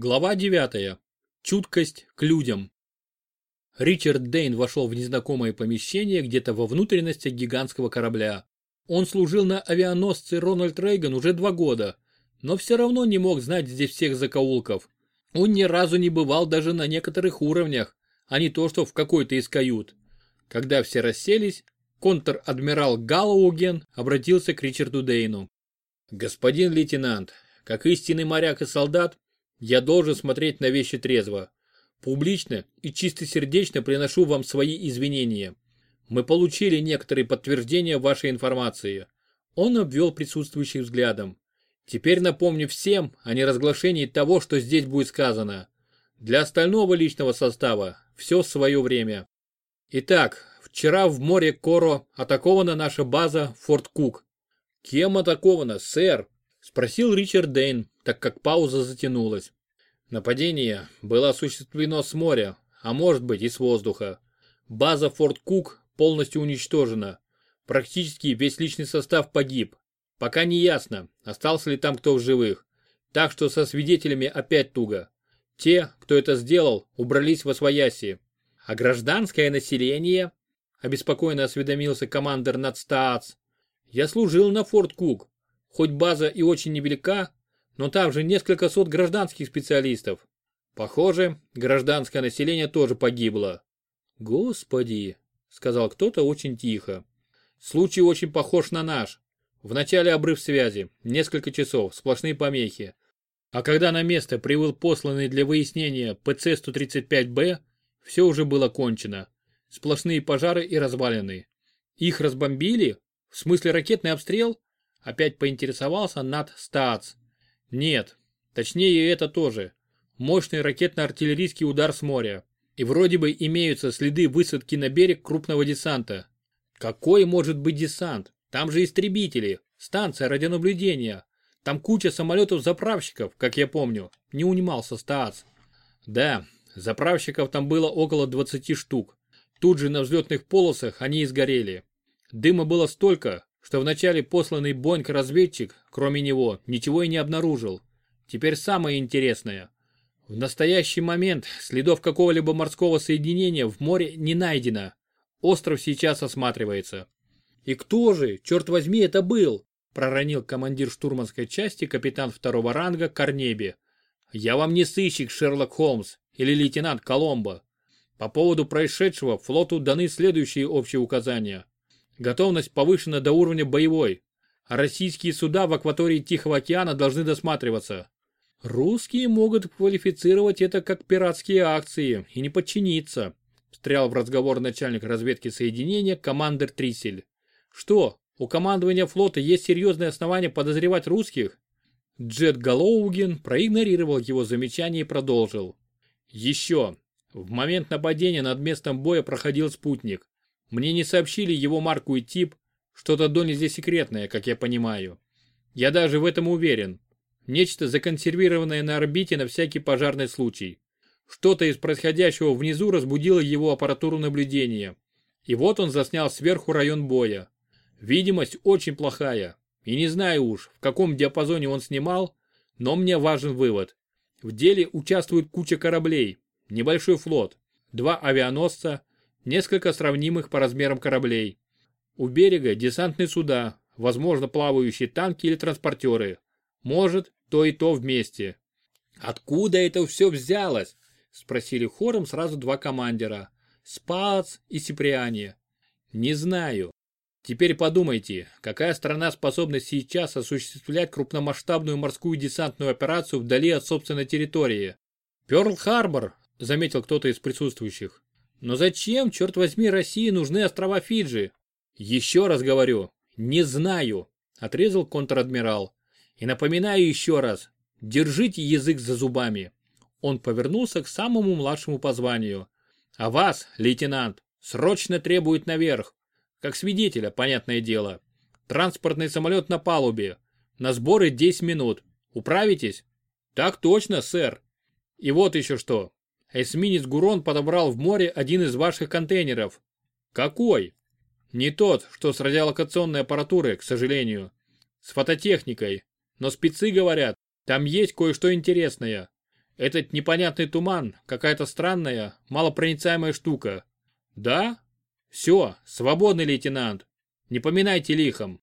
Глава 9. Чуткость к людям. Ричард Дейн вошел в незнакомое помещение где-то во внутренностях гигантского корабля. Он служил на авианосце Рональд Рейган уже два года, но все равно не мог знать здесь всех закоулков. Он ни разу не бывал даже на некоторых уровнях, а не то что в какой-то из кают. Когда все расселись, контр-адмирал Галлоуген обратился к Ричарду Дейну. «Господин лейтенант, как истинный моряк и солдат, я должен смотреть на вещи трезво. Публично и чистосердечно приношу вам свои извинения. Мы получили некоторые подтверждения вашей информации. Он обвел присутствующих взглядом. Теперь напомню всем о неразглашении того, что здесь будет сказано. Для остального личного состава все в свое время. Итак, вчера в море Коро атакована наша база Форт Кук. Кем атакована, сэр? Спросил Ричард Дейн, так как пауза затянулась. Нападение было осуществлено с моря, а может быть и с воздуха. База Форт Кук полностью уничтожена. Практически весь личный состав погиб. Пока не ясно, остался ли там кто в живых. Так что со свидетелями опять туго. Те, кто это сделал, убрались во свояси. А гражданское население, обеспокоенно осведомился командир Надстаац. Я служил на Форт Кук. Хоть база и очень невелика, но там же несколько сот гражданских специалистов. Похоже, гражданское население тоже погибло. Господи, сказал кто-то очень тихо. Случай очень похож на наш. Вначале обрыв связи, несколько часов, сплошные помехи. А когда на место прибыл посланный для выяснения ПЦ-135Б, все уже было кончено. Сплошные пожары и развалины. Их разбомбили? В смысле ракетный обстрел? Опять поинтересовался Над Стаац. Нет, точнее это тоже. Мощный ракетно-артиллерийский удар с моря. И вроде бы имеются следы высадки на берег крупного десанта. Какой может быть десант? Там же истребители, станция радионаблюдения. Там куча самолетов-заправщиков, как я помню. Не унимался Стаац. Да, заправщиков там было около 20 штук. Тут же на взлетных полосах они и сгорели. Дыма было столько, что вначале посланный Боньк-разведчик, кроме него, ничего и не обнаружил. Теперь самое интересное. В настоящий момент следов какого-либо морского соединения в море не найдено. Остров сейчас осматривается. «И кто же, черт возьми, это был?» проронил командир штурманской части капитан второго ранга Корнеби. «Я вам не сыщик, Шерлок Холмс или лейтенант Коломбо. По поводу происшедшего флоту даны следующие общие указания. Готовность повышена до уровня боевой, российские суда в акватории Тихого океана должны досматриваться. Русские могут квалифицировать это как пиратские акции и не подчиниться, встрял в разговор начальник разведки соединения командир Трисель. Что, у командования флота есть серьезные основания подозревать русских? Джет Галоуген проигнорировал его замечание и продолжил. Еще. В момент нападения над местом боя проходил спутник. Мне не сообщили его марку и тип, что-то до нельзя секретное, как я понимаю. Я даже в этом уверен. Нечто законсервированное на орбите на всякий пожарный случай. Что-то из происходящего внизу разбудило его аппаратуру наблюдения. И вот он заснял сверху район боя. Видимость очень плохая. И не знаю уж, в каком диапазоне он снимал, но мне важен вывод. В деле участвует куча кораблей, небольшой флот, два авианосца, несколько сравнимых по размерам кораблей. У берега десантные суда, возможно плавающие танки или транспортеры. Может, то и то вместе. Откуда это все взялось? Спросили хором сразу два командира. Спац и Сиприани. Не знаю. Теперь подумайте, какая страна способна сейчас осуществлять крупномасштабную морскую десантную операцию вдали от собственной территории? Пёрл-Харбор, заметил кто-то из присутствующих. Но зачем, черт возьми, России нужны острова Фиджи? Еще раз говорю, не знаю, отрезал контр-адмирал. И напоминаю еще раз, держите язык за зубами. Он повернулся к самому младшему по званию. А вас, лейтенант, срочно требует наверх. Как свидетеля, понятное дело. Транспортный самолет на палубе. На сборы 10 минут. Управитесь? Так точно, сэр. И вот еще что. Эсминец Гурон подобрал в море один из ваших контейнеров. Какой? Не тот, что с радиолокационной аппаратурой, к сожалению. С фототехникой. Но спецы говорят, там есть кое-что интересное. Этот непонятный туман, какая-то странная, малопроницаемая штука. Да? Все, свободный лейтенант. Не поминайте лихом.